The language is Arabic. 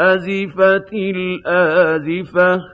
أَزِفَتِ الْآزِفَةُ.